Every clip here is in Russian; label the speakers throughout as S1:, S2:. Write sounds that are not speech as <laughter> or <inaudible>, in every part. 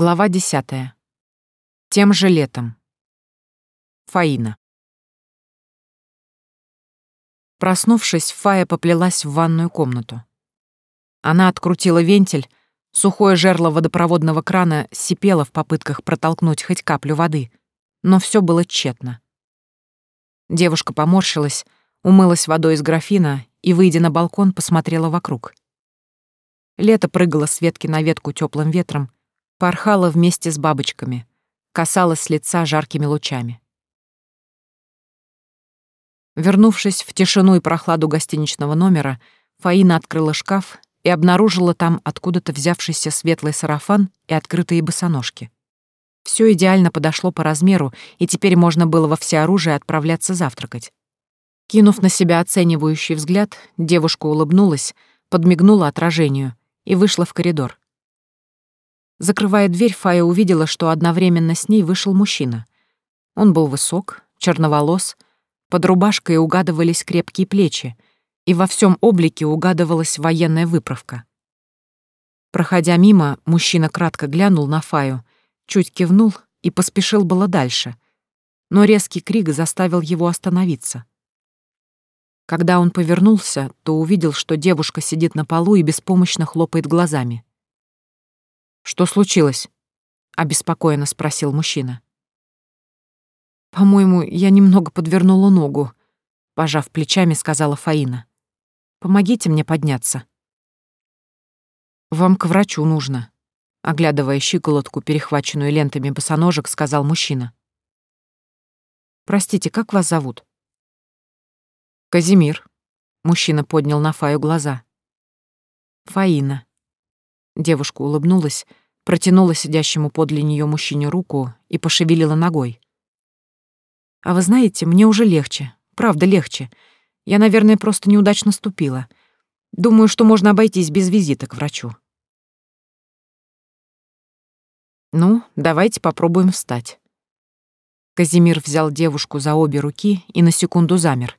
S1: Глава десятая. Тем же летом. Фаина. Проснувшись, Фая поплелась в ванную комнату. Она открутила вентиль, сухое жерло водопроводного крана сипело в попытках протолкнуть хоть каплю воды, но все было тщетно. Девушка поморщилась, умылась водой из графина и, выйдя на балкон, посмотрела вокруг. Лето прыгало с ветки на ветку теплым ветром, порхала вместе с бабочками, касалась лица жаркими лучами. Вернувшись в тишину и прохладу гостиничного номера, Фаина открыла шкаф и обнаружила там откуда-то взявшийся светлый сарафан и открытые босоножки. Все идеально подошло по размеру, и теперь можно было во всеоружие отправляться завтракать. Кинув на себя оценивающий взгляд, девушка улыбнулась, подмигнула отражению и вышла в коридор. Закрывая дверь, Фая увидела, что одновременно с ней вышел мужчина. Он был высок, черноволос, под рубашкой угадывались крепкие плечи, и во всем облике угадывалась военная выправка. Проходя мимо, мужчина кратко глянул на Фаю, чуть кивнул и поспешил было дальше, но резкий крик заставил его остановиться. Когда он повернулся, то увидел, что девушка сидит на полу и беспомощно хлопает глазами. «Что случилось?» — обеспокоенно спросил мужчина. «По-моему, я немного подвернула ногу», — пожав плечами, сказала Фаина. «Помогите мне подняться». «Вам к врачу нужно», — оглядывая щиколотку, перехваченную лентами босоножек, сказал мужчина. «Простите, как вас зовут?» «Казимир», — мужчина поднял на Фаю глаза. «Фаина», Девушка улыбнулась, протянула сидящему подле нее мужчине руку и пошевелила ногой. «А вы знаете, мне уже легче. Правда, легче. Я, наверное, просто неудачно ступила. Думаю, что можно обойтись без визита к врачу». «Ну, давайте попробуем встать». Казимир взял девушку за обе руки и на секунду замер.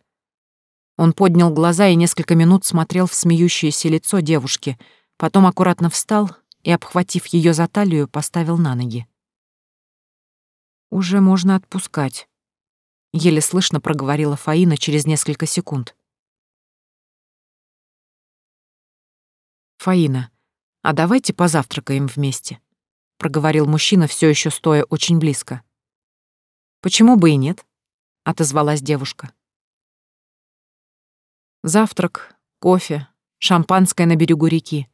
S1: Он поднял глаза и несколько минут смотрел в смеющееся лицо девушки — Потом аккуратно встал и, обхватив ее за талию, поставил на ноги. «Уже можно отпускать», — еле слышно проговорила Фаина через несколько секунд. «Фаина, а давайте позавтракаем вместе», — проговорил мужчина, все еще стоя очень близко. «Почему бы и нет?» — отозвалась девушка. Завтрак, кофе, шампанское на берегу реки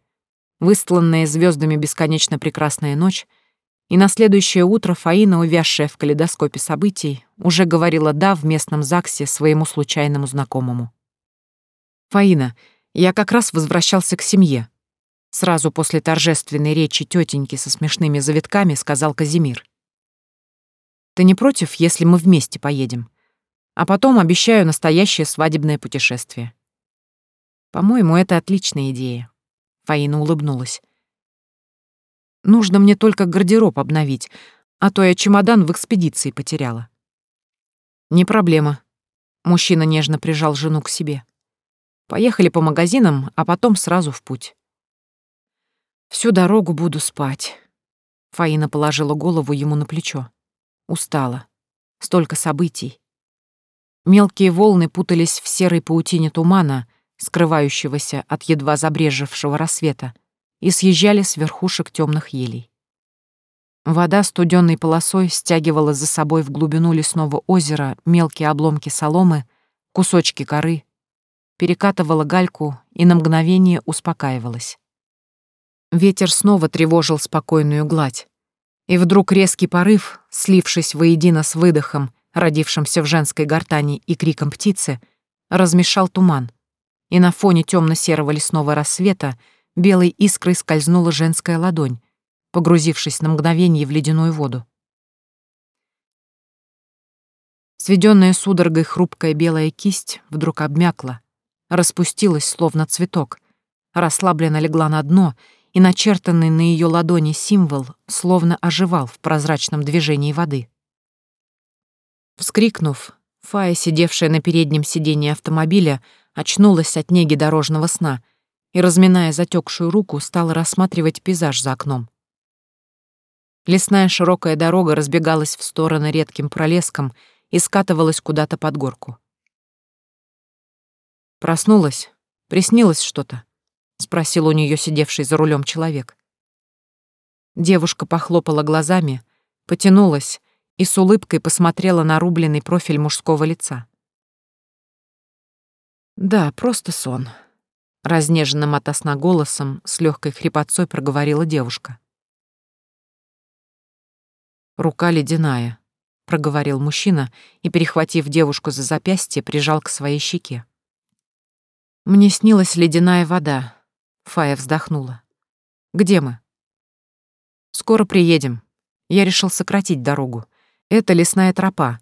S1: выстланная звездами бесконечно прекрасная ночь, и на следующее утро Фаина, увязшая в калейдоскопе событий, уже говорила «да» в местном ЗАГСе своему случайному знакомому. «Фаина, я как раз возвращался к семье», сразу после торжественной речи тетеньки со смешными завитками сказал Казимир. «Ты не против, если мы вместе поедем? А потом обещаю настоящее свадебное путешествие. По-моему, это отличная идея. Фаина улыбнулась. «Нужно мне только гардероб обновить, а то я чемодан в экспедиции потеряла». «Не проблема». Мужчина нежно прижал жену к себе. «Поехали по магазинам, а потом сразу в путь». «Всю дорогу буду спать». Фаина положила голову ему на плечо. Устала. Столько событий. Мелкие волны путались в серой паутине тумана, скрывающегося от едва забрежевшего рассвета, и съезжали с верхушек темных елей. Вода студенной полосой стягивала за собой в глубину лесного озера мелкие обломки соломы, кусочки коры, перекатывала гальку и на мгновение успокаивалась. Ветер снова тревожил спокойную гладь, и вдруг резкий порыв, слившись воедино с выдохом, родившимся в женской гортани и криком птицы, размешал туман, и на фоне темно-серого лесного рассвета белой искрой скользнула женская ладонь, погрузившись на мгновение в ледяную воду. Сведенная судорогой хрупкая белая кисть вдруг обмякла, распустилась, словно цветок, расслабленно легла на дно, и начертанный на ее ладони символ словно оживал в прозрачном движении воды. Вскрикнув, Фая, сидевшая на переднем сиденье автомобиля, очнулась от неги дорожного сна и, разминая затекшую руку, стала рассматривать пейзаж за окном. Лесная широкая дорога разбегалась в стороны редким пролеском и скатывалась куда-то под горку. Проснулась, приснилось что-то, спросил у нее сидевший за рулем человек. Девушка похлопала глазами, потянулась и с улыбкой посмотрела на рубленый профиль мужского лица. Да, просто сон, разнеженным от сна голосом с легкой хрипотцой проговорила девушка. Рука ледяная, проговорил мужчина и, перехватив девушку за запястье, прижал к своей щеке. Мне снилась ледяная вода. Фая вздохнула. Где мы? Скоро приедем. Я решил сократить дорогу. Это лесная тропа.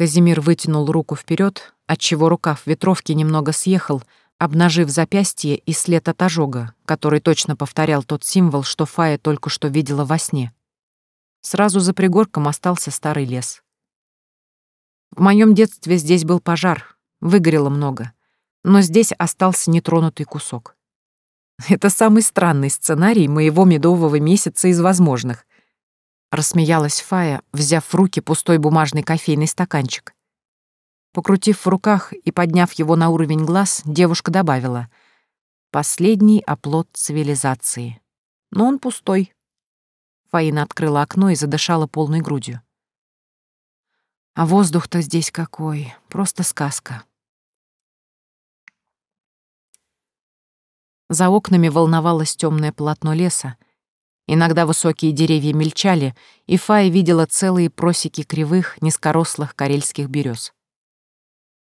S1: Казимир вытянул руку вперед, отчего рукав ветровки немного съехал, обнажив запястье и след от ожога, который точно повторял тот символ, что Фая только что видела во сне. Сразу за пригорком остался старый лес. В моем детстве здесь был пожар, выгорело много, но здесь остался нетронутый кусок. Это самый странный сценарий моего медового месяца из возможных. Рассмеялась Фая, взяв в руки пустой бумажный кофейный стаканчик. Покрутив в руках и подняв его на уровень глаз, девушка добавила «Последний оплот цивилизации. Но он пустой». Фаина открыла окно и задышала полной грудью. А воздух-то здесь какой, просто сказка. За окнами волновалось темное полотно леса. Иногда высокие деревья мельчали, и Фая видела целые просеки кривых, низкорослых карельских берез.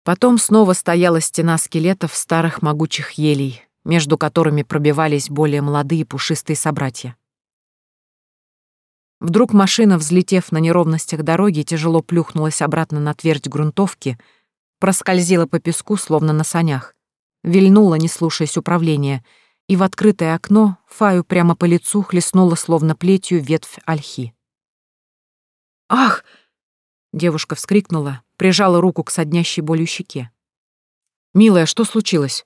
S1: Потом снова стояла стена скелетов старых могучих елей, между которыми пробивались более молодые пушистые собратья. Вдруг машина, взлетев на неровностях дороги, тяжело плюхнулась обратно на твердь грунтовки, проскользила по песку, словно на санях, вильнула, не слушаясь управления, и в открытое окно Фаю прямо по лицу хлестнула, словно плетью, ветвь ольхи. «Ах!» — девушка вскрикнула, прижала руку к соднящей болью щеке. «Милая, что случилось?»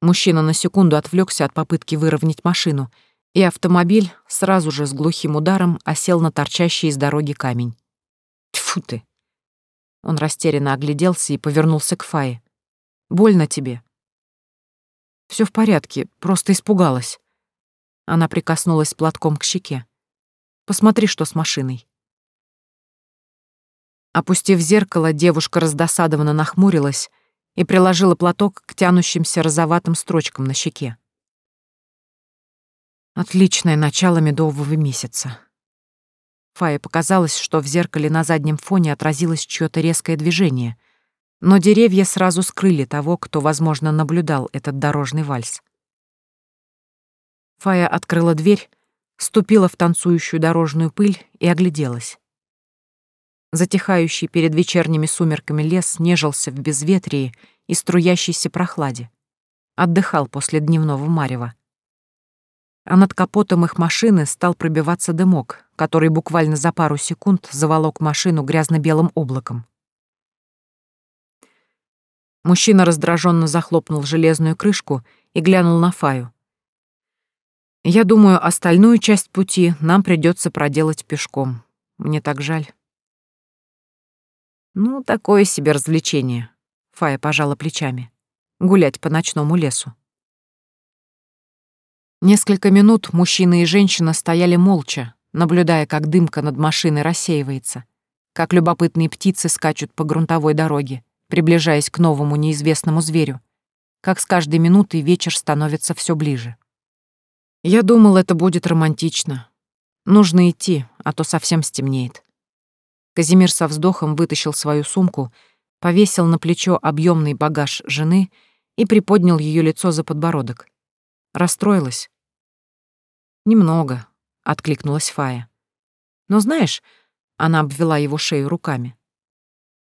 S1: Мужчина на секунду отвлекся от попытки выровнять машину — и автомобиль сразу же с глухим ударом осел на торчащий из дороги камень. Тьфу ты! Он растерянно огляделся и повернулся к Фае. «Больно тебе?» Все в порядке, просто испугалась». Она прикоснулась платком к щеке. «Посмотри, что с машиной». Опустив зеркало, девушка раздосадованно нахмурилась и приложила платок к тянущимся розоватым строчкам на щеке. Отличное начало медового месяца. Фае показалось, что в зеркале на заднем фоне отразилось чьё-то резкое движение, но деревья сразу скрыли того, кто, возможно, наблюдал этот дорожный вальс. Фая открыла дверь, ступила в танцующую дорожную пыль и огляделась. Затихающий перед вечерними сумерками лес нежился в безветрии и струящейся прохладе. Отдыхал после дневного марева а над капотом их машины стал пробиваться дымок, который буквально за пару секунд заволок машину грязно-белым облаком. Мужчина раздраженно захлопнул железную крышку и глянул на Фаю. «Я думаю, остальную часть пути нам придется проделать пешком. Мне так жаль». «Ну, такое себе развлечение», — Фая пожала плечами. «Гулять по ночному лесу». Несколько минут мужчина и женщина стояли молча, наблюдая, как дымка над машиной рассеивается, как любопытные птицы скачут по грунтовой дороге, приближаясь к новому неизвестному зверю, как с каждой минутой вечер становится все ближе. Я думал, это будет романтично. Нужно идти, а то совсем стемнеет. Казимир со вздохом вытащил свою сумку, повесил на плечо объемный багаж жены и приподнял ее лицо за подбородок. Расстроилась? Немного, откликнулась Фая. Но знаешь, она обвела его шею руками.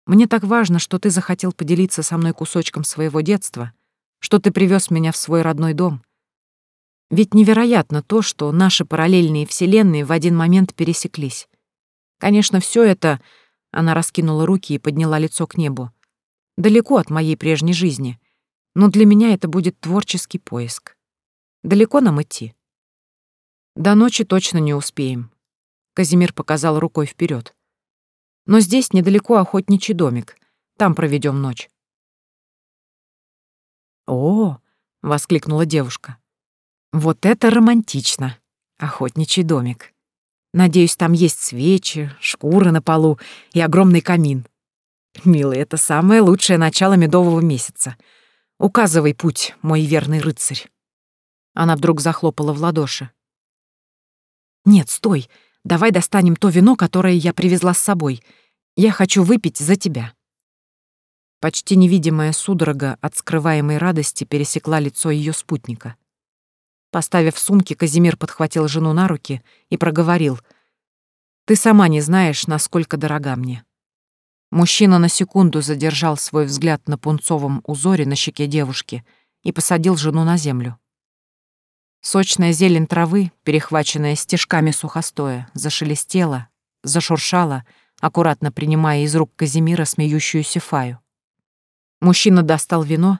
S1: Мне так важно, что ты захотел поделиться со мной кусочком своего детства, что ты привез меня в свой родной дом. Ведь невероятно то, что наши параллельные вселенные в один момент пересеклись. Конечно, все это... Она раскинула руки и подняла лицо к небу. Далеко от моей прежней жизни. Но для меня это будет творческий поиск. Далеко нам идти? До ночи точно не успеем. Казимир показал рукой вперед. Но здесь недалеко охотничий домик. Там проведем ночь. О, воскликнула девушка. Вот это романтично. Охотничий домик. Надеюсь, там есть свечи, шкуры на полу и огромный камин. Милый, это самое лучшее начало медового месяца. Указывай путь, мой верный рыцарь. Она вдруг захлопала в ладоши. Нет, стой. Давай достанем то вино, которое я привезла с собой. Я хочу выпить за тебя. Почти невидимая судорога от скрываемой радости пересекла лицо ее спутника. Поставив сумки, Казимир подхватил жену на руки и проговорил. «Ты сама не знаешь, насколько дорога мне». Мужчина на секунду задержал свой взгляд на пунцовом узоре на щеке девушки и посадил жену на землю. Сочная зелень травы, перехваченная стежками сухостоя, зашелестела, зашуршала, аккуратно принимая из рук Казимира смеющуюся Фаю. Мужчина достал вино,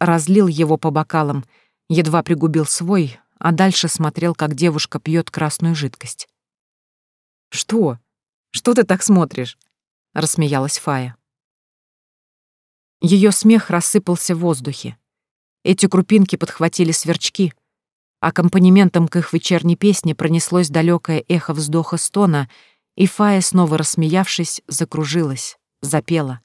S1: разлил его по бокалам, едва пригубил свой, а дальше смотрел, как девушка пьет красную жидкость. «Что? Что ты так смотришь?» — рассмеялась Фая. Ее смех рассыпался в воздухе. Эти крупинки подхватили сверчки. Аккомпанементом к их вечерней песне пронеслось далекое эхо вздоха стона, и Фая, снова рассмеявшись, закружилась, запела.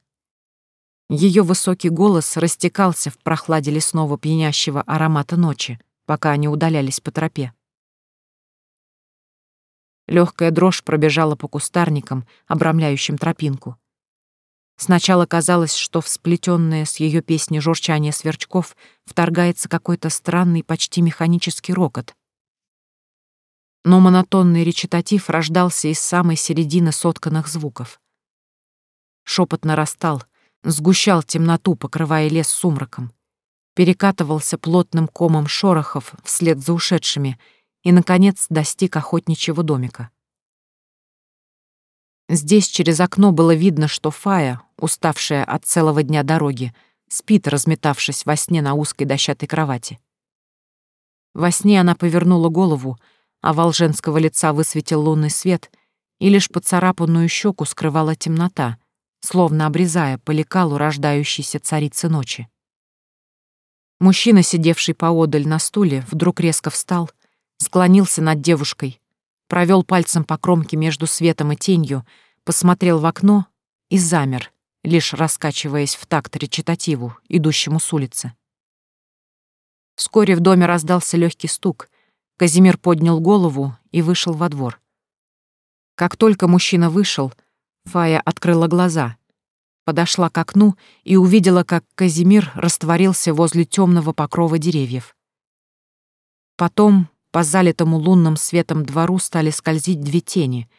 S1: Ее высокий голос растекался в прохладе лесного пьянящего аромата ночи, пока они удалялись по тропе. Легкая дрожь пробежала по кустарникам, обрамляющим тропинку. Сначала казалось, что в сплетенное с ее песни журчание сверчков вторгается какой-то странный, почти механический рокот. Но монотонный речитатив рождался из самой середины сотканных звуков. Шепот нарастал — сгущал темноту, покрывая лес сумраком, перекатывался плотным комом шорохов вслед за ушедшими и, наконец, достиг охотничьего домика. Здесь через окно было видно, что Фая, уставшая от целого дня дороги, спит, разметавшись во сне на узкой дощатой кровати. Во сне она повернула голову, а волженского лица высветил лунный свет, и лишь поцарапанную щеку скрывала темнота — словно обрезая по лекалу рождающейся царицы ночи. Мужчина, сидевший поодаль на стуле, вдруг резко встал, склонился над девушкой, провел пальцем по кромке между светом и тенью, посмотрел в окно и замер, лишь раскачиваясь в такт речитативу, идущему с улицы. Вскоре в доме раздался легкий стук. Казимир поднял голову и вышел во двор. Как только мужчина вышел — Фая открыла глаза, подошла к окну и увидела, как Казимир растворился возле темного покрова деревьев. Потом по залитому лунным светом двору стали скользить две тени,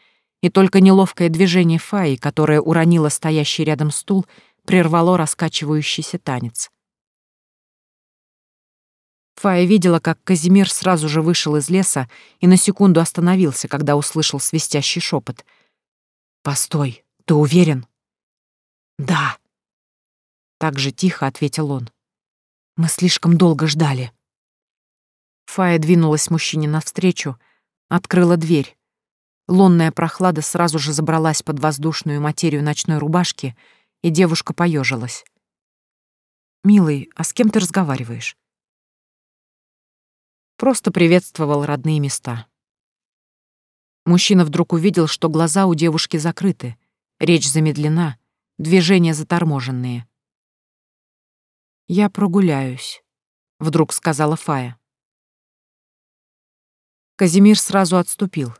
S1: и только неловкое движение Фаи, которое уронило стоящий рядом стул, прервало раскачивающийся танец. Фая видела, как Казимир сразу же вышел из леса и на секунду остановился, когда услышал свистящий шепот — «Постой, ты уверен?» «Да», — так же тихо ответил он. «Мы слишком долго ждали». Фая двинулась мужчине навстречу, открыла дверь. Лунная прохлада сразу же забралась под воздушную материю ночной рубашки, и девушка поежилась. «Милый, а с кем ты разговариваешь?» Просто приветствовал родные места. Мужчина вдруг увидел, что глаза у девушки закрыты, речь замедлена, движения заторможенные. «Я прогуляюсь», — вдруг сказала Фая. Казимир сразу отступил,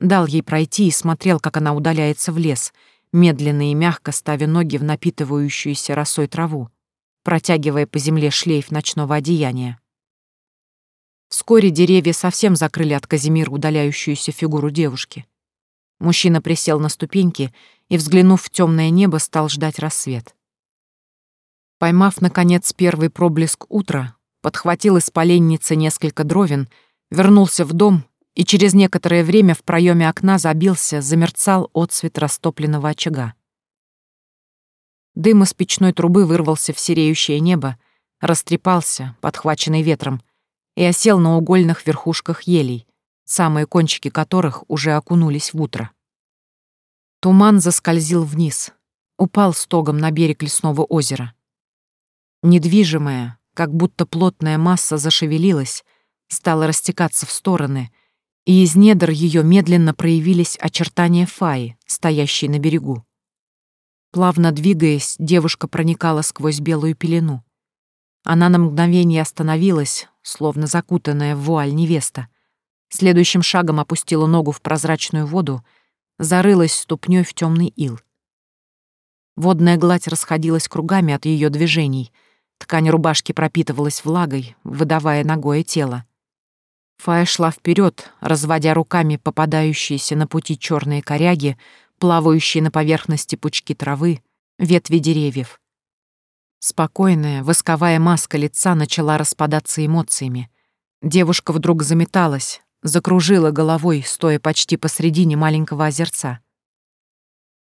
S1: дал ей пройти и смотрел, как она удаляется в лес, медленно и мягко ставя ноги в напитывающуюся росой траву, протягивая по земле шлейф ночного одеяния. Вскоре деревья совсем закрыли от Казимира удаляющуюся фигуру девушки. Мужчина присел на ступеньки и, взглянув в темное небо, стал ждать рассвет. Поймав, наконец, первый проблеск утра, подхватил из поленницы несколько дровен, вернулся в дом и через некоторое время в проеме окна забился, замерцал отсвет растопленного очага. Дым из печной трубы вырвался в сереющее небо, растрепался, подхваченный ветром, и осел на угольных верхушках елей, самые кончики которых уже окунулись в утро. Туман заскользил вниз, упал стогом на берег лесного озера. Недвижимая, как будто плотная масса зашевелилась, стала растекаться в стороны, и из недр ее медленно проявились очертания Фаи, стоящей на берегу. Плавно двигаясь, девушка проникала сквозь белую пелену. Она на мгновение остановилась, словно закутанная в вуаль невеста. Следующим шагом опустила ногу в прозрачную воду, зарылась ступней в темный ил. Водная гладь расходилась кругами от ее движений. Ткань рубашки пропитывалась влагой, выдавая ногое тело. Фая шла вперед, разводя руками попадающиеся на пути черные коряги, плавающие на поверхности пучки травы, ветви деревьев. Спокойная, восковая маска лица начала распадаться эмоциями. Девушка вдруг заметалась, закружила головой, стоя почти посредине маленького озерца.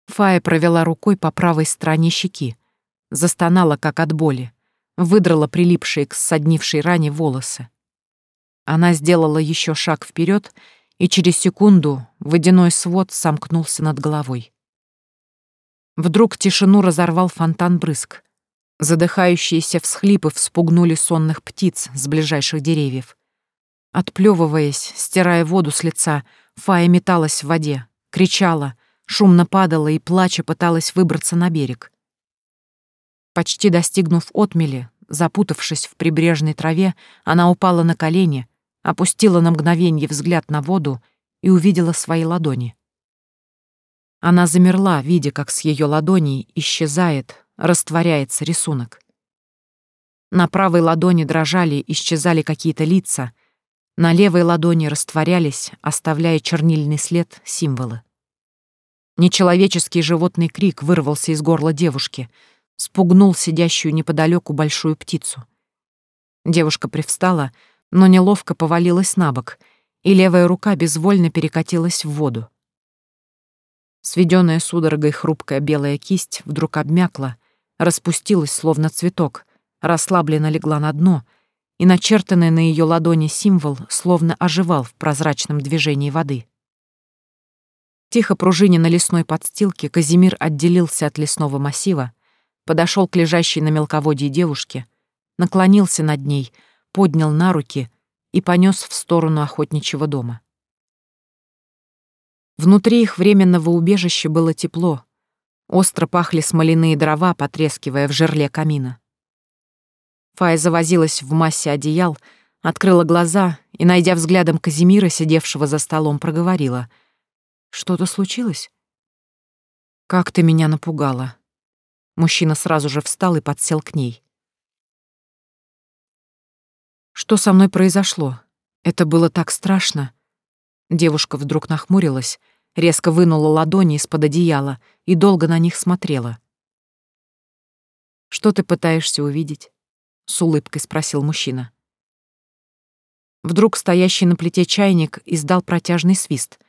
S1: Фая провела рукой по правой стороне щеки, застонала, как от боли, выдрала прилипшие к ссаднившей ране волосы. Она сделала еще шаг вперед, и через секунду водяной свод сомкнулся над головой. Вдруг тишину разорвал фонтан брызг. Задыхающиеся всхлипы вспугнули сонных птиц с ближайших деревьев. Отплёвываясь, стирая воду с лица, Фая металась в воде, кричала, шумно падала и, плача, пыталась выбраться на берег. Почти достигнув отмели, запутавшись в прибрежной траве, она упала на колени, опустила на мгновенье взгляд на воду и увидела свои ладони. Она замерла, видя, как с ее ладоней исчезает, растворяется рисунок. На правой ладони дрожали, исчезали какие-то лица, на левой ладони растворялись, оставляя чернильный след символы. Нечеловеческий животный крик вырвался из горла девушки, спугнул сидящую неподалеку большую птицу. Девушка привстала, но неловко повалилась на бок, и левая рука безвольно перекатилась в воду. Сведенная судорогой хрупкая белая кисть вдруг обмякла, распустилась, словно цветок, расслабленно легла на дно, и начертанный на ее ладони символ словно оживал в прозрачном движении воды. Тихо пружиня на лесной подстилке, Казимир отделился от лесного массива, подошел к лежащей на мелководье девушке, наклонился над ней — поднял на руки и понес в сторону охотничьего дома. Внутри их временного убежища было тепло. Остро пахли смоляные дрова, потрескивая в жерле камина. Фая завозилась в массе одеял, открыла глаза и, найдя взглядом Казимира, сидевшего за столом, проговорила. «Что-то случилось?» «Как ты меня напугала!» Мужчина сразу же встал и подсел к ней. Что со мной произошло? Это было так страшно. Девушка вдруг нахмурилась, резко вынула ладони из-под одеяла и долго на них смотрела. «Что ты пытаешься увидеть?» — с улыбкой спросил мужчина. Вдруг стоящий на плите чайник издал протяжный свист.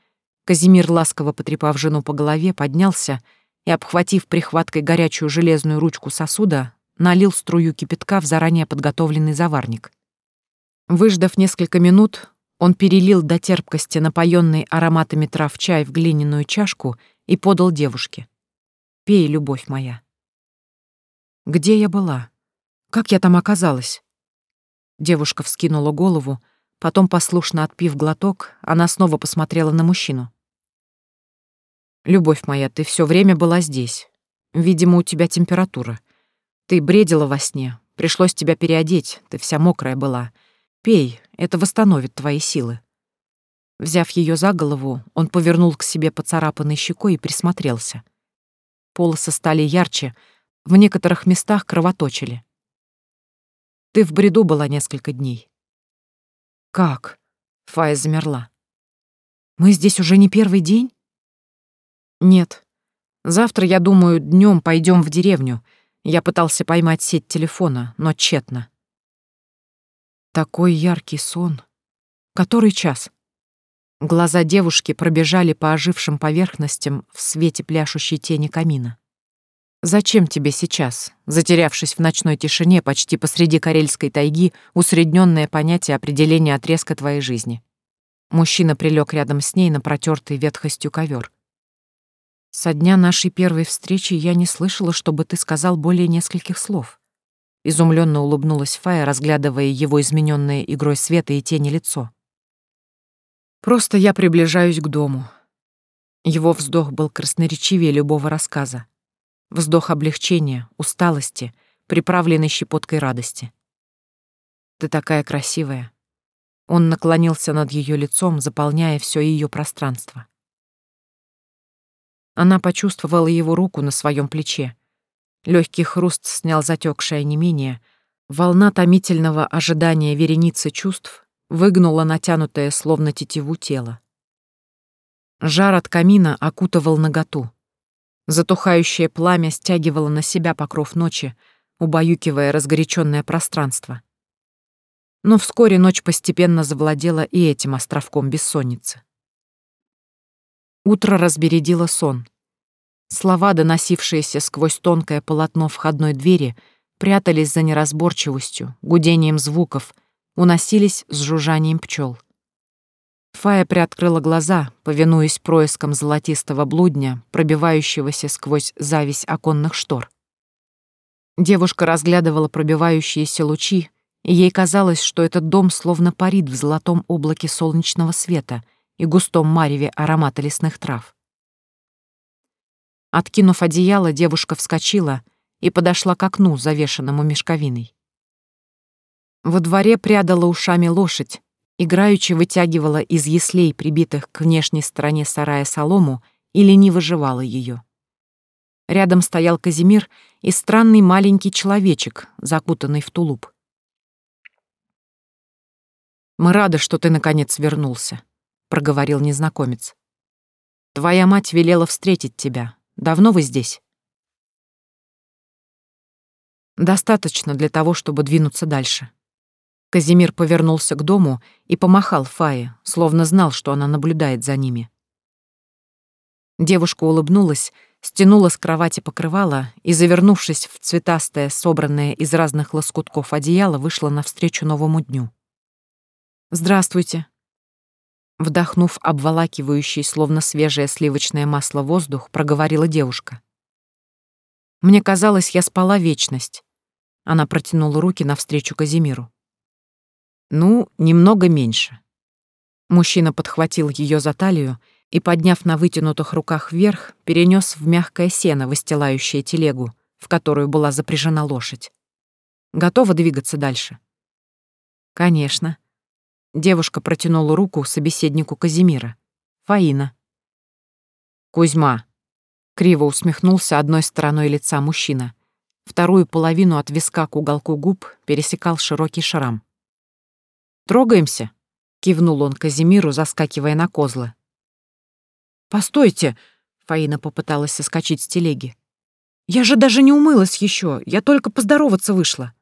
S1: Казимир, ласково потрепав жену по голове, поднялся и, обхватив прихваткой горячую железную ручку сосуда, налил струю кипятка в заранее подготовленный заварник. Выждав несколько минут, он перелил до терпкости напоенный ароматами трав чай в глиняную чашку и подал девушке. «Пей, любовь моя». «Где я была? Как я там оказалась?» Девушка вскинула голову, потом, послушно отпив глоток, она снова посмотрела на мужчину. «Любовь моя, ты все время была здесь. Видимо, у тебя температура. Ты бредила во сне, пришлось тебя переодеть, ты вся мокрая была». Пей, это восстановит твои силы. Взяв ее за голову, он повернул к себе поцарапанной щекой и присмотрелся. Полосы стали ярче, в некоторых местах кровоточили. Ты в бреду была несколько дней. Как? Фая замерла. Мы здесь уже не первый день? Нет. Завтра, я думаю, днем пойдем в деревню. Я пытался поймать сеть телефона, но тщетно. Такой яркий сон. Который час? Глаза девушки пробежали по ожившим поверхностям в свете пляшущей тени камина. «Зачем тебе сейчас, затерявшись в ночной тишине почти посреди карельской тайги, усредненное понятие определения отрезка твоей жизни?» Мужчина прилег рядом с ней на протертый ветхостью ковер. Со дня нашей первой встречи я не слышала, чтобы ты сказал более нескольких слов. Изумленно улыбнулась Фая, разглядывая его измененное игрой света и тени лицо. Просто я приближаюсь к дому. Его вздох был красноречивее любого рассказа. Вздох облегчения, усталости, приправленный щепоткой радости. Ты такая красивая. Он наклонился над ее лицом, заполняя все ее пространство. Она почувствовала его руку на своем плече. Легкий хруст снял затекшее онемение. Волна томительного ожидания вереницы чувств выгнула натянутое, словно тетиву тело. Жар от камина окутывал наготу. Затухающее пламя стягивало на себя покров ночи, убаюкивая разгоряченное пространство. Но вскоре ночь постепенно завладела и этим островком бессонницы. Утро разбередило сон. Слова, доносившиеся сквозь тонкое полотно входной двери, прятались за неразборчивостью, гудением звуков, уносились с жужжанием пчел. Фая приоткрыла глаза, повинуясь проискам золотистого блудня, пробивающегося сквозь зависть оконных штор. Девушка разглядывала пробивающиеся лучи, и ей казалось, что этот дом словно парит в золотом облаке солнечного света — и густом мареве аромата лесных трав. Откинув одеяло, девушка вскочила и подошла к окну, завешенному мешковиной. Во дворе прядала ушами лошадь, играючи вытягивала из яслей, прибитых к внешней стороне сарая солому, и лениво жевала ее. Рядом стоял Казимир и странный маленький человечек, закутанный в тулуп. «Мы рады, что ты наконец вернулся», — проговорил незнакомец. «Твоя мать велела встретить тебя. Давно вы здесь?» «Достаточно для того, чтобы двинуться дальше». Казимир повернулся к дому и помахал Фае, словно знал, что она наблюдает за ними. Девушка улыбнулась, стянула с кровати покрывало и, завернувшись в цветастое, собранное из разных лоскутков одеяло, вышла навстречу новому дню. «Здравствуйте», Вдохнув обволакивающий, словно свежее сливочное масло, воздух, проговорила девушка. «Мне казалось, я спала вечность». Она протянула руки навстречу Казимиру. «Ну, немного меньше». Мужчина подхватил ее за талию и, подняв на вытянутых руках вверх, перенес в мягкое сено, выстилающее телегу, в которую была запряжена лошадь. «Готова двигаться дальше?» «Конечно», Девушка протянула руку собеседнику Казимира. Фаина. «Кузьма», — криво усмехнулся одной стороной лица мужчина. Вторую половину от виска к уголку губ пересекал широкий шрам. «Трогаемся?» — кивнул он Казимиру, заскакивая на козлы. «Постойте!» — Фаина попыталась соскочить с телеги. «Я же даже не умылась еще, я только поздороваться вышла».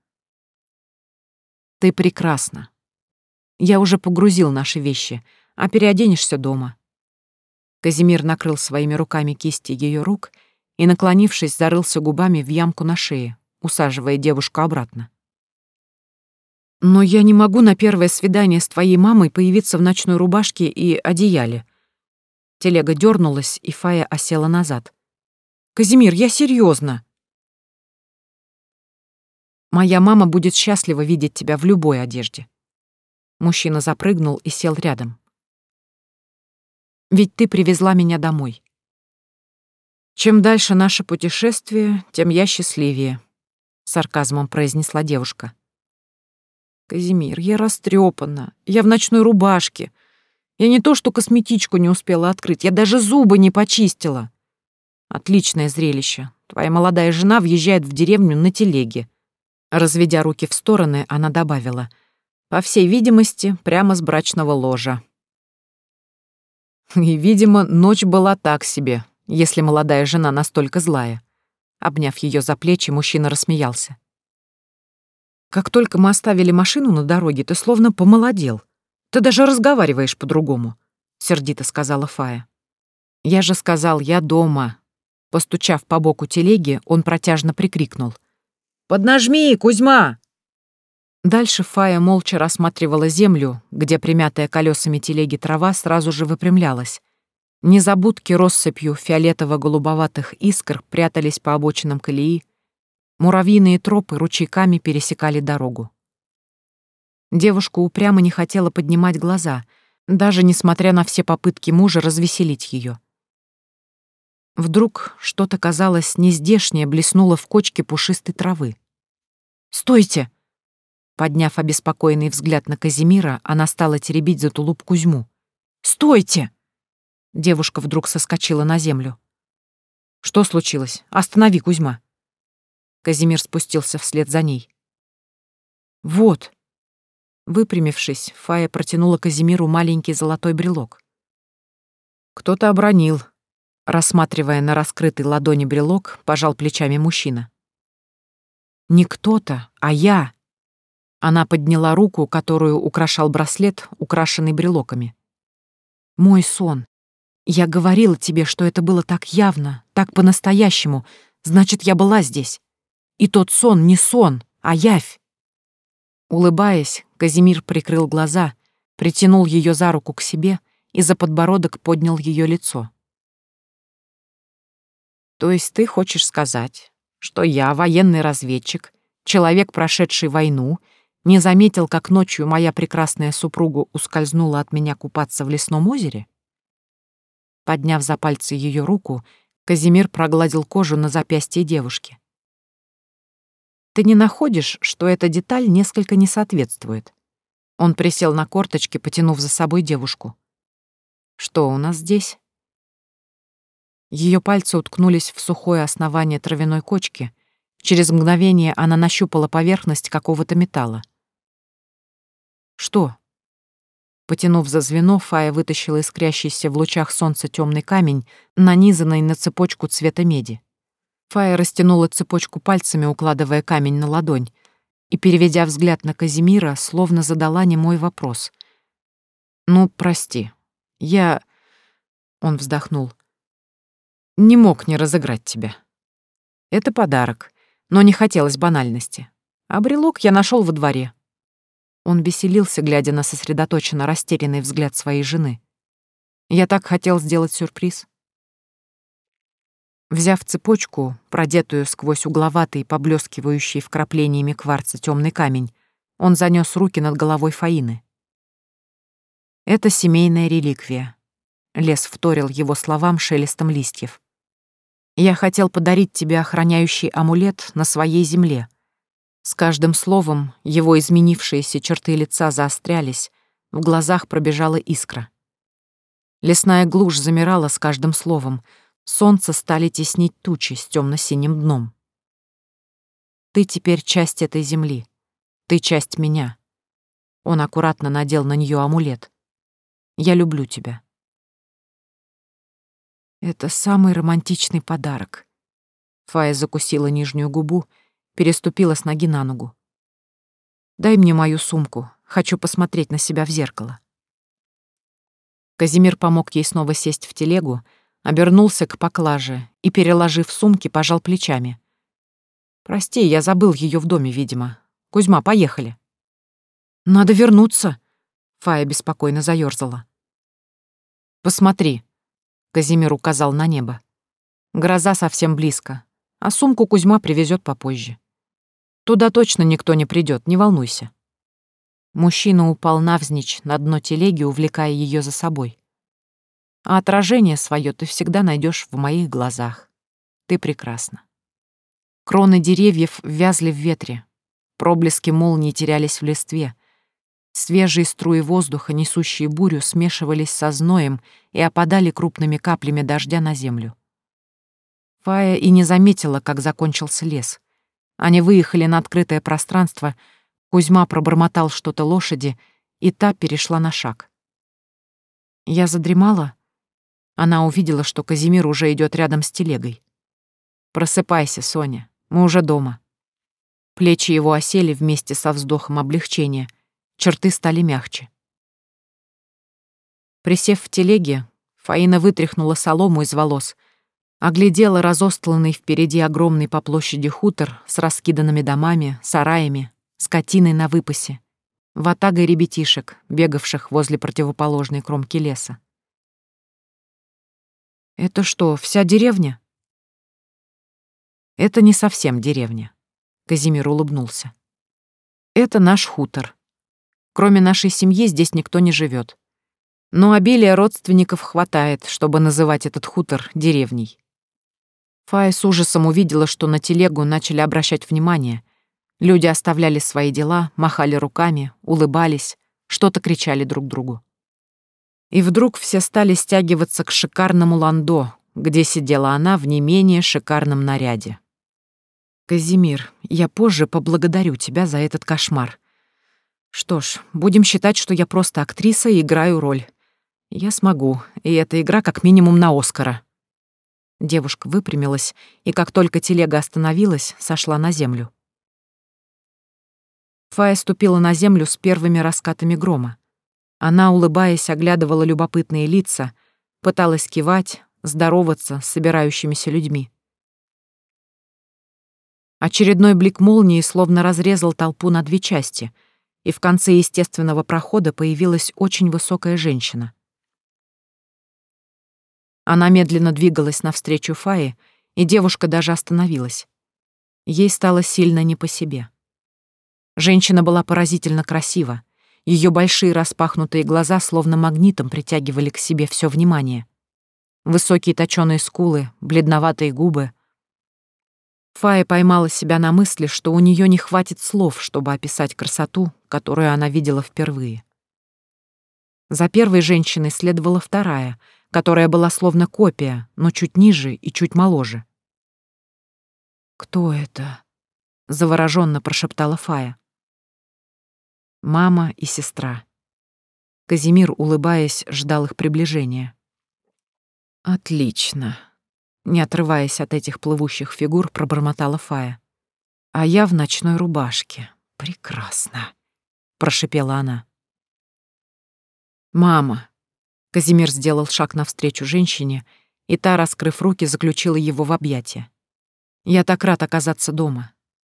S1: «Ты прекрасна», я уже погрузил наши вещи, а переоденешься дома». Казимир накрыл своими руками кисти ее рук и, наклонившись, зарылся губами в ямку на шее, усаживая девушку обратно. «Но я не могу на первое свидание с твоей мамой появиться в ночной рубашке и одеяле». Телега дернулась, и Фая осела назад. «Казимир, я серьезно. Моя мама будет счастлива видеть тебя в любой одежде. Мужчина запрыгнул и сел рядом. «Ведь ты привезла меня домой. Чем дальше наше путешествие, тем я счастливее», — сарказмом произнесла девушка. «Казимир, я растрепана, я в ночной рубашке. Я не то что косметичку не успела открыть, я даже зубы не почистила. Отличное зрелище. Твоя молодая жена въезжает в деревню на телеге». Разведя руки в стороны, она добавила — по всей видимости, прямо с брачного ложа. И, видимо, ночь была так себе, если молодая жена настолько злая. Обняв ее за плечи, мужчина рассмеялся. «Как только мы оставили машину на дороге, ты словно помолодел. Ты даже разговариваешь по-другому», — сердито сказала Фая. «Я же сказал, я дома». Постучав по боку телеги, он протяжно прикрикнул. «Поднажми, Кузьма!» Дальше Фая молча рассматривала землю, где примятая колесами телеги трава сразу же выпрямлялась. Незабудки россыпью фиолетово-голубоватых искр прятались по обочинам колеи, муравьиные тропы ручейками пересекали дорогу. Девушка упрямо не хотела поднимать глаза, даже несмотря на все попытки мужа развеселить ее. Вдруг что-то, казалось, нездешнее блеснуло в кочке пушистой травы. «Стойте!» Подняв обеспокоенный взгляд на Казимира, она стала теребить за тулуп Кузьму. «Стойте!» Девушка вдруг соскочила на землю. «Что случилось? Останови, Кузьма!» Казимир спустился вслед за ней. «Вот!» Выпрямившись, Фая протянула Казимиру маленький золотой брелок. «Кто-то обронил», рассматривая на раскрытой ладони брелок, пожал плечами мужчина. «Не кто-то, а я!» Она подняла руку, которую украшал браслет, украшенный брелоками. «Мой сон. Я говорила тебе, что это было так явно, так по-настоящему. Значит, я была здесь. И тот сон не сон, а явь». Улыбаясь, Казимир прикрыл глаза, притянул ее за руку к себе и за подбородок поднял ее лицо. «То есть ты хочешь сказать, что я, военный разведчик, человек, прошедший войну, не заметил, как ночью моя прекрасная супруга ускользнула от меня купаться в лесном озере? Подняв за пальцы ее руку, Казимир прогладил кожу на запястье девушки. Ты не находишь, что эта деталь несколько не соответствует? Он присел на корточки, потянув за собой девушку. Что у нас здесь? Ее пальцы уткнулись в сухое основание травяной кочки. Через мгновение она нащупала поверхность какого-то металла. «Что?» Потянув за звено, Фая вытащила искрящийся в лучах солнца темный камень, нанизанный на цепочку цвета меди. Фая растянула цепочку пальцами, укладывая камень на ладонь, и, переведя взгляд на Казимира, словно задала немой вопрос. «Ну, прости. Я...» Он вздохнул. «Не мог не разыграть тебя. Это подарок, но не хотелось банальности. А брелок я нашел во дворе. Он беселился, глядя на сосредоточенно растерянный взгляд своей жены. Я так хотел сделать сюрприз. Взяв цепочку, продетую сквозь угловатый, поблескивающий вкраплениями кварца темный камень, он занес руки над головой Фаины. «Это семейная реликвия», — лес вторил его словам шелестом листьев. «Я хотел подарить тебе охраняющий амулет на своей земле, с каждым словом его изменившиеся черты лица заострялись, в глазах пробежала искра. Лесная глушь замирала с каждым словом, солнце стали теснить тучи с темно-синим дном. «Ты теперь часть этой земли. Ты часть меня». Он аккуратно надел на нее амулет. «Я люблю тебя». Это самый романтичный подарок. Фая закусила нижнюю губу переступила с ноги на ногу. «Дай мне мою сумку, хочу посмотреть на себя в зеркало». Казимир помог ей снова сесть в телегу, обернулся к поклаже и, переложив сумки, пожал плечами. «Прости, я забыл ее в доме, видимо. Кузьма, поехали». «Надо вернуться», — Фая беспокойно заёрзала. «Посмотри», — Казимир указал на небо. «Гроза совсем близко, а сумку Кузьма привезет попозже». Туда точно никто не придет, не волнуйся. Мужчина упал навзничь на дно телеги, увлекая ее за собой. А отражение свое ты всегда найдешь в моих глазах. Ты прекрасна. Кроны деревьев вязли в ветре, проблески молний терялись в листве. Свежие струи воздуха, несущие бурю, смешивались со зноем и опадали крупными каплями дождя на землю. Фая и не заметила, как закончился лес. Они выехали на открытое пространство, Кузьма пробормотал что-то лошади, и та перешла на шаг. Я задремала. Она увидела, что Казимир уже идет рядом с телегой. «Просыпайся, Соня, мы уже дома». Плечи его осели вместе со вздохом облегчения, черты стали мягче. Присев в телеге, Фаина вытряхнула солому из волос, Оглядела разостланный впереди огромный по площади хутор с раскиданными домами, сараями, скотиной на выпасе, ватагой ребятишек, бегавших возле противоположной кромки леса. «Это что, вся деревня?» «Это не совсем деревня», — Казимир улыбнулся. «Это наш хутор. Кроме нашей семьи здесь никто не живет. Но обилия родственников хватает, чтобы называть этот хутор деревней». Фая с ужасом увидела, что на телегу начали обращать внимание. Люди оставляли свои дела, махали руками, улыбались, что-то кричали друг другу. И вдруг все стали стягиваться к шикарному ландо, где сидела она в не менее шикарном наряде. «Казимир, я позже поблагодарю тебя за этот кошмар. Что ж, будем считать, что я просто актриса и играю роль. Я смогу, и эта игра как минимум на Оскара». Девушка выпрямилась, и как только телега остановилась, сошла на землю. Фая ступила на землю с первыми раскатами грома. Она, улыбаясь, оглядывала любопытные лица, пыталась кивать, здороваться с собирающимися людьми. Очередной блик молнии словно разрезал толпу на две части, и в конце естественного прохода появилась очень высокая женщина. Она медленно двигалась навстречу Фае, и девушка даже остановилась. Ей стало сильно не по себе. Женщина была поразительно красива. Ее большие распахнутые глаза словно магнитом притягивали к себе все внимание. Высокие точёные скулы, бледноватые губы. Фая поймала себя на мысли, что у нее не хватит слов, чтобы описать красоту, которую она видела впервые. За первой женщиной следовала вторая — которая была словно копия, но чуть ниже и чуть моложе. «Кто это?» — завороженно прошептала Фая. Мама и сестра. Казимир, улыбаясь, ждал их приближения. «Отлично», — не отрываясь от этих плывущих фигур, пробормотала Фая. «А я в ночной рубашке. Прекрасно», — прошипела она. «Мама», Казимир сделал шаг навстречу женщине, и та, раскрыв руки, заключила его в объятия. «Я так рад оказаться дома.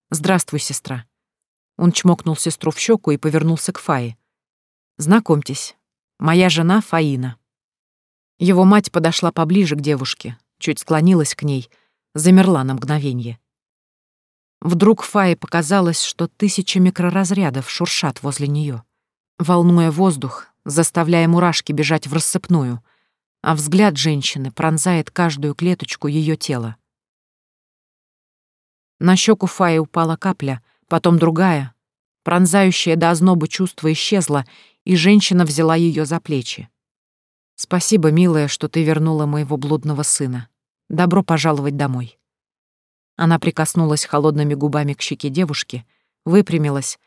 S1: Здравствуй, сестра». Он чмокнул сестру в щеку и повернулся к Фае. «Знакомьтесь, моя жена Фаина». Его мать подошла поближе к девушке, чуть склонилась к ней, замерла на мгновение. Вдруг Фае показалось, что тысячи микроразрядов шуршат возле нее, волнуя воздух, заставляя мурашки бежать в рассыпную, а взгляд женщины пронзает каждую клеточку ее тела. На щеку Фаи упала капля, потом другая. Пронзающее до озноба чувство исчезло, и женщина взяла ее за плечи. «Спасибо, милая, что ты вернула моего блудного сына. Добро пожаловать домой». Она прикоснулась холодными губами к щеке девушки, выпрямилась,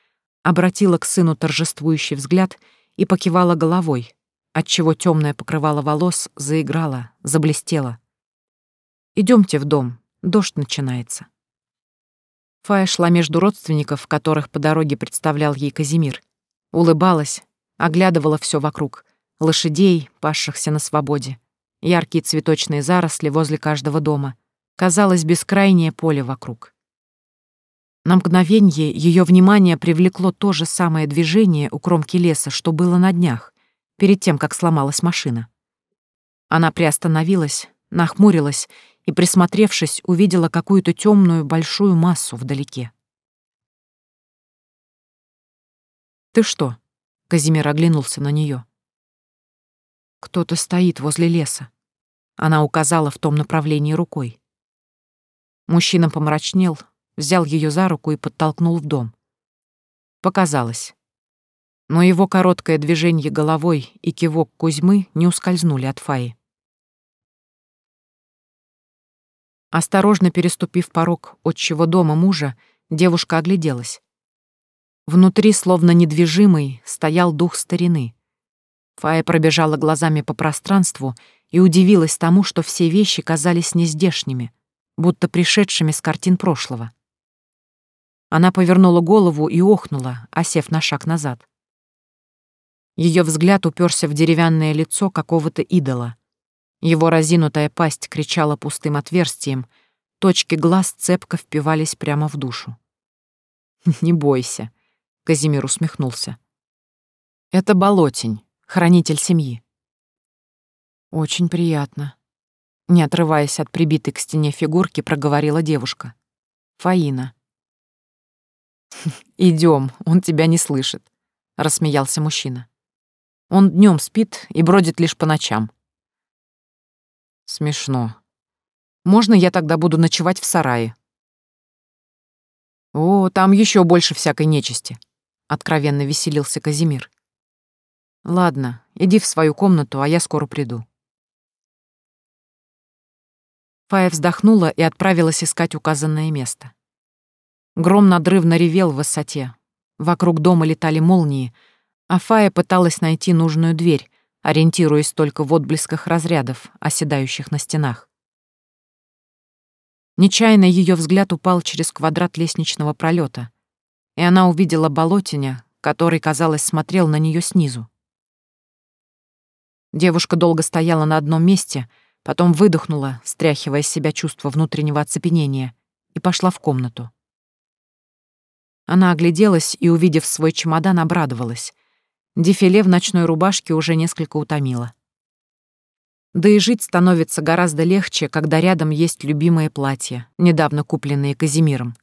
S1: обратила к сыну торжествующий взгляд — и покивала головой, отчего темное покрывало волос заиграло, заблестело. Идемте в дом, дождь начинается. Фая шла между родственников, которых по дороге представлял ей Казимир. Улыбалась, оглядывала все вокруг. Лошадей, пасшихся на свободе. Яркие цветочные заросли возле каждого дома. Казалось, бескрайнее поле вокруг. На мгновенье ее внимание привлекло то же самое движение у кромки леса, что было на днях, перед тем, как сломалась машина. Она приостановилась, нахмурилась и, присмотревшись, увидела какую-то темную большую массу вдалеке. «Ты что?» — Казимир оглянулся на нее. «Кто-то стоит возле леса». Она указала в том направлении рукой. Мужчина помрачнел, взял ее за руку и подтолкнул в дом. Показалось. Но его короткое движение головой и кивок Кузьмы не ускользнули от Фаи. Осторожно переступив порог отчего дома мужа, девушка огляделась. Внутри, словно недвижимый, стоял дух старины. Фая пробежала глазами по пространству и удивилась тому, что все вещи казались нездешними, будто пришедшими с картин прошлого. Она повернула голову и охнула, осев на шаг назад. Ее взгляд уперся в деревянное лицо какого-то идола. Его разинутая пасть кричала пустым отверстием, точки глаз цепко впивались прямо в душу. <laughs> «Не бойся», Казимир усмехнулся. Это Болотень, хранитель семьи. Очень приятно. Не отрываясь от прибитой к стене фигурки, проговорила девушка. Фаина. Идем, он тебя не слышит, рассмеялся мужчина. Он днем спит и бродит лишь по ночам. Смешно. Можно я тогда буду ночевать в сарае? О, там еще больше всякой нечисти, откровенно веселился Казимир. Ладно, иди в свою комнату, а я скоро приду. Фая вздохнула и отправилась искать указанное место. Гром надрывно ревел в высоте. Вокруг дома летали молнии, а Фая пыталась найти нужную дверь, ориентируясь только в отблесках разрядов, оседающих на стенах. Нечаянно ее взгляд упал через квадрат лестничного пролета, и она увидела болотиня, который, казалось, смотрел на нее снизу. Девушка долго стояла на одном месте, потом выдохнула, стряхивая с себя чувство внутреннего оцепенения, и пошла в комнату. Она огляделась и, увидев свой чемодан, обрадовалась. Дефиле в ночной рубашке уже несколько утомило. Да и жить становится гораздо легче, когда рядом есть любимое платье, недавно купленное Казимиром.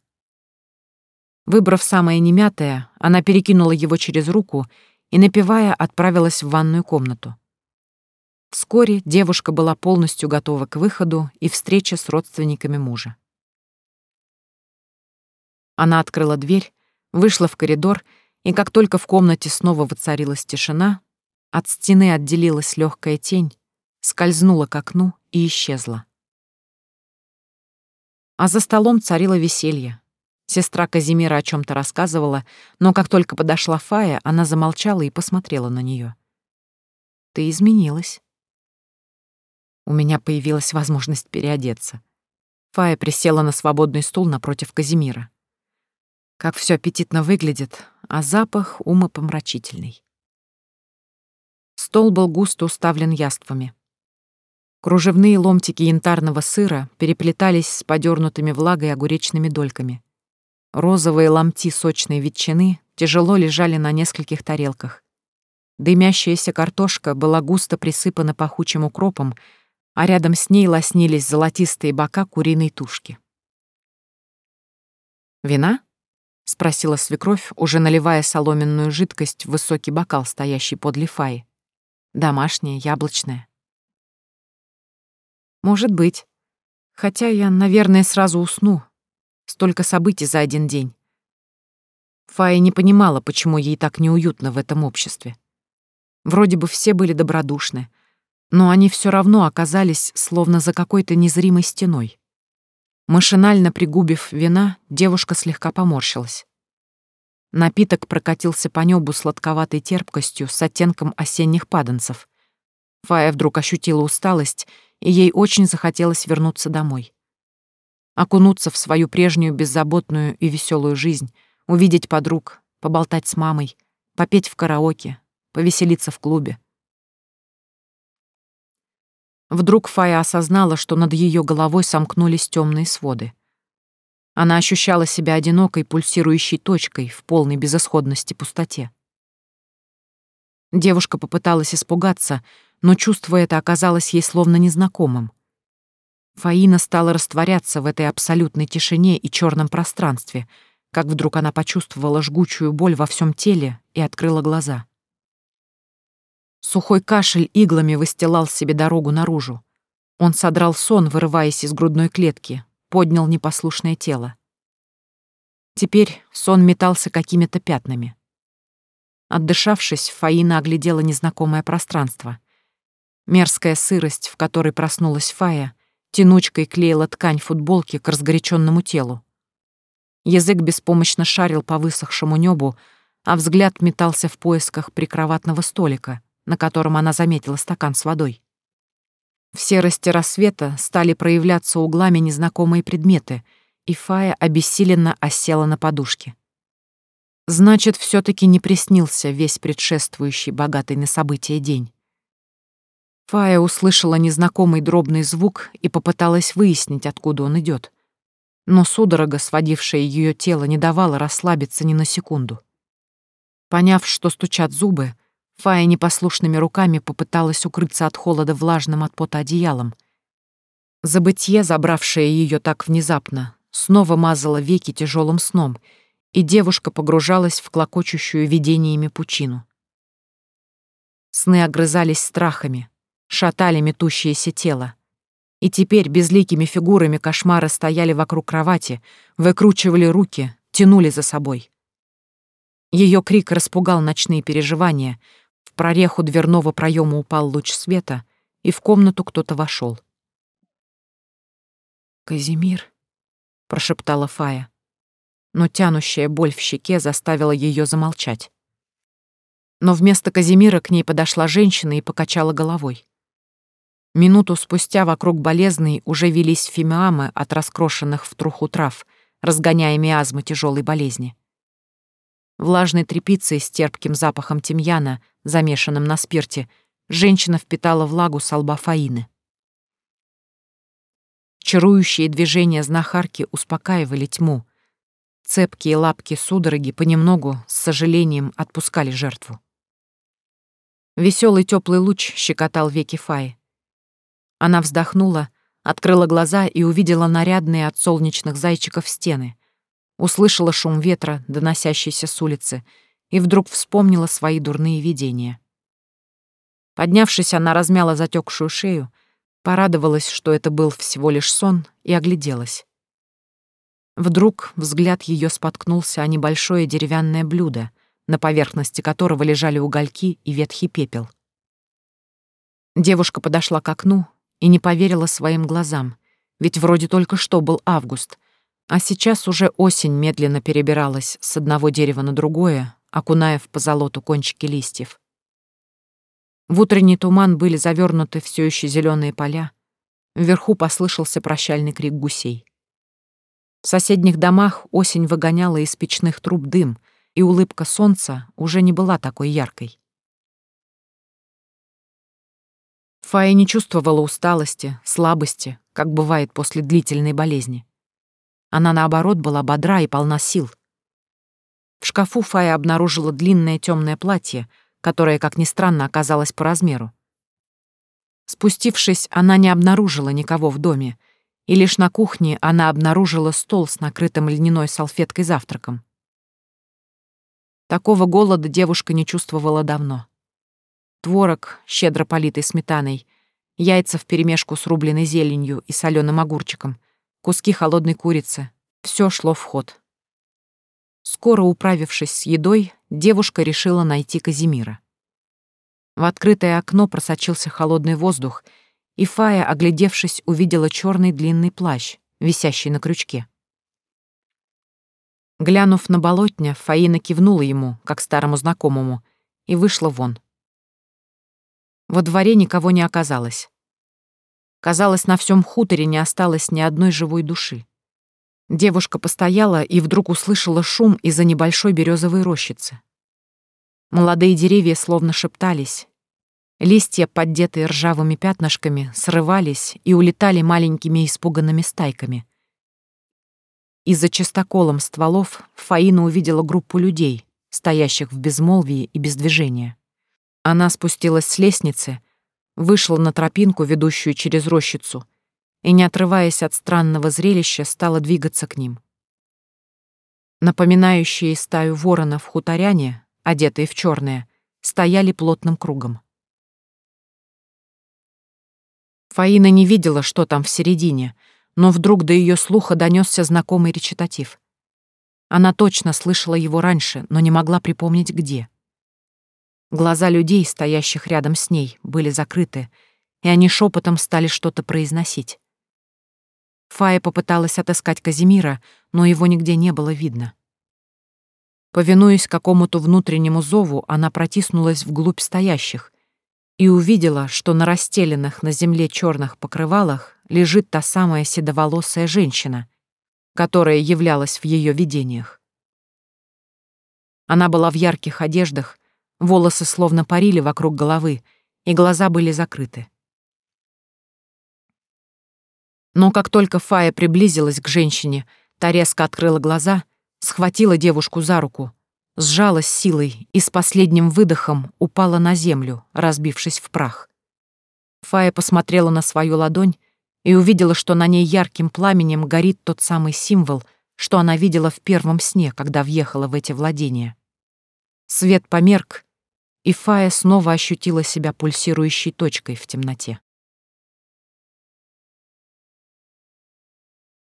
S1: Выбрав самое немятое, она перекинула его через руку и, напевая, отправилась в ванную комнату. Вскоре девушка была полностью готова к выходу и встрече с родственниками мужа. Она открыла дверь, вышла в коридор, и как только в комнате снова воцарилась тишина, от стены отделилась легкая тень, скользнула к окну и исчезла. А за столом царило веселье. Сестра Казимира о чем то рассказывала, но как только подошла Фая, она замолчала и посмотрела на нее. «Ты изменилась». У меня появилась возможность переодеться. Фая присела на свободный стул напротив Казимира. Как все аппетитно выглядит, а запах умопомрачительный. Стол был густо уставлен яствами. Кружевные ломтики янтарного сыра переплетались с подернутыми влагой огуречными дольками. Розовые ломти сочной ветчины тяжело лежали на нескольких тарелках. Дымящаяся картошка была густо присыпана пахучим укропом, а рядом с ней лоснились золотистые бока куриной тушки. «Вина?» — спросила свекровь, уже наливая соломенную жидкость в высокий бокал, стоящий подле Фаи. «Домашняя, яблочная». Может быть. Хотя я, наверное, сразу усну. Столько событий за один день. Фая не понимала, почему ей так неуютно в этом обществе. Вроде бы все были добродушны, но они все равно оказались словно за какой-то незримой стеной. Машинально пригубив вина, девушка слегка поморщилась. Напиток прокатился по небу сладковатой терпкостью с оттенком осенних паданцев. Фая вдруг ощутила усталость и ей очень захотелось вернуться домой. Окунуться в свою прежнюю беззаботную и веселую жизнь, увидеть подруг, поболтать с мамой, попеть в караоке, повеселиться в клубе. Вдруг Фая осознала, что над ее головой сомкнулись темные своды. Она ощущала себя одинокой, пульсирующей точкой в полной безысходности пустоте. Девушка попыталась испугаться, но чувство это оказалось ей словно незнакомым. Фаина стала растворяться в этой абсолютной тишине и черном пространстве, как вдруг она почувствовала жгучую боль во всем теле и открыла глаза. Сухой кашель иглами выстилал себе дорогу наружу. Он содрал сон, вырываясь из грудной клетки, поднял непослушное тело. Теперь сон метался какими-то пятнами. Отдышавшись, Фаина оглядела незнакомое пространство. Мерзкая сырость, в которой проснулась Фая, тянучкой клеила ткань футболки к разгоряченному телу. Язык беспомощно шарил по высохшему небу, а взгляд метался в поисках прикроватного столика, на котором она заметила стакан с водой. В серости рассвета стали проявляться углами незнакомые предметы, и Фая обессиленно осела на подушке. Значит, все таки не приснился весь предшествующий богатый на события день. Фая услышала незнакомый дробный звук и попыталась выяснить, откуда он идет. Но судорога, сводившая ее тело, не давала расслабиться ни на секунду. Поняв, что стучат зубы, Фая непослушными руками попыталась укрыться от холода влажным от пота одеялом. Забытье, забравшее ее так внезапно, снова мазало веки тяжелым сном, и девушка погружалась в клокочущую видениями пучину. Сны огрызались страхами, шатали метущееся тело. И теперь безликими фигурами кошмара стояли вокруг кровати, выкручивали руки, тянули за собой. Ее крик распугал ночные переживания, прореху дверного проема упал луч света, и в комнату кто-то вошел. «Казимир», — прошептала Фая, но тянущая боль в щеке заставила ее замолчать. Но вместо Казимира к ней подошла женщина и покачала головой. Минуту спустя вокруг болезной уже велись фимиамы от раскрошенных в труху трав, разгоняя миазмы тяжелой болезни. Влажной тряпицей с терпким запахом тимьяна, замешанным на спирте, женщина впитала влагу с лба Фаины. Чарующие движения знахарки успокаивали тьму. Цепкие лапки судороги понемногу, с сожалением, отпускали жертву. Веселый теплый луч щекотал веки Фаи. Она вздохнула, открыла глаза и увидела нарядные от солнечных зайчиков стены. Услышала шум ветра, доносящийся с улицы, и вдруг вспомнила свои дурные видения. Поднявшись, она размяла затекшую шею, порадовалась, что это был всего лишь сон, и огляделась. Вдруг взгляд ее споткнулся о небольшое деревянное блюдо, на поверхности которого лежали угольки и ветхий пепел. Девушка подошла к окну и не поверила своим глазам, ведь вроде только что был август, а сейчас уже осень медленно перебиралась с одного дерева на другое, окуная в позолоту кончики листьев. В утренний туман были завернуты все еще зеленые поля. Вверху послышался прощальный крик гусей. В соседних домах осень выгоняла из печных труб дым, и улыбка солнца уже не была такой яркой. Фая не чувствовала усталости, слабости, как бывает после длительной болезни. Она, наоборот, была бодра и полна сил. В шкафу Фая обнаружила длинное темное платье, которое, как ни странно, оказалось по размеру. Спустившись, она не обнаружила никого в доме, и лишь на кухне она обнаружила стол с накрытым льняной салфеткой завтраком. Такого голода девушка не чувствовала давно творог, щедро политый сметаной, яйца вперемешку с рубленой зеленью и соленым огурчиком, куски холодной курицы. Все шло в ход. Скоро управившись с едой, девушка решила найти Казимира. В открытое окно просочился холодный воздух, и Фая, оглядевшись, увидела черный длинный плащ, висящий на крючке. Глянув на болотня, Фаина кивнула ему, как старому знакомому, и вышла вон. Во дворе никого не оказалось. Казалось, на всем хуторе не осталось ни одной живой души. Девушка постояла и вдруг услышала шум из-за небольшой березовой рощицы. Молодые деревья словно шептались. Листья, поддетые ржавыми пятнышками, срывались и улетали маленькими испуганными стайками. Из-за частоколом стволов Фаина увидела группу людей, стоящих в безмолвии и без движения. Она спустилась с лестницы, вышла на тропинку, ведущую через рощицу, и, не отрываясь от странного зрелища, стала двигаться к ним. Напоминающие стаю воронов хуторяне, одетые в черное, стояли плотным кругом. Фаина не видела, что там в середине, но вдруг до ее слуха донесся знакомый речитатив. Она точно слышала его раньше, но не могла припомнить, где. Глаза людей, стоящих рядом с ней, были закрыты, и они шепотом стали что-то произносить. Фая попыталась отыскать Казимира, но его нигде не было видно. Повинуясь какому-то внутреннему зову, она протиснулась вглубь стоящих и увидела, что на расстеленных на земле черных покрывалах лежит та самая седоволосая женщина, которая являлась в ее видениях. Она была в ярких одеждах, Волосы словно парили вокруг головы, и глаза были закрыты. Но как только Фая приблизилась к женщине, та резко открыла глаза, схватила девушку за руку, сжалась силой и с последним выдохом упала на землю, разбившись в прах. Фая посмотрела на свою ладонь и увидела, что на ней ярким пламенем горит тот самый символ, что она видела в первом сне, когда въехала в эти владения. Свет померк, и Фая снова ощутила себя пульсирующей точкой в темноте.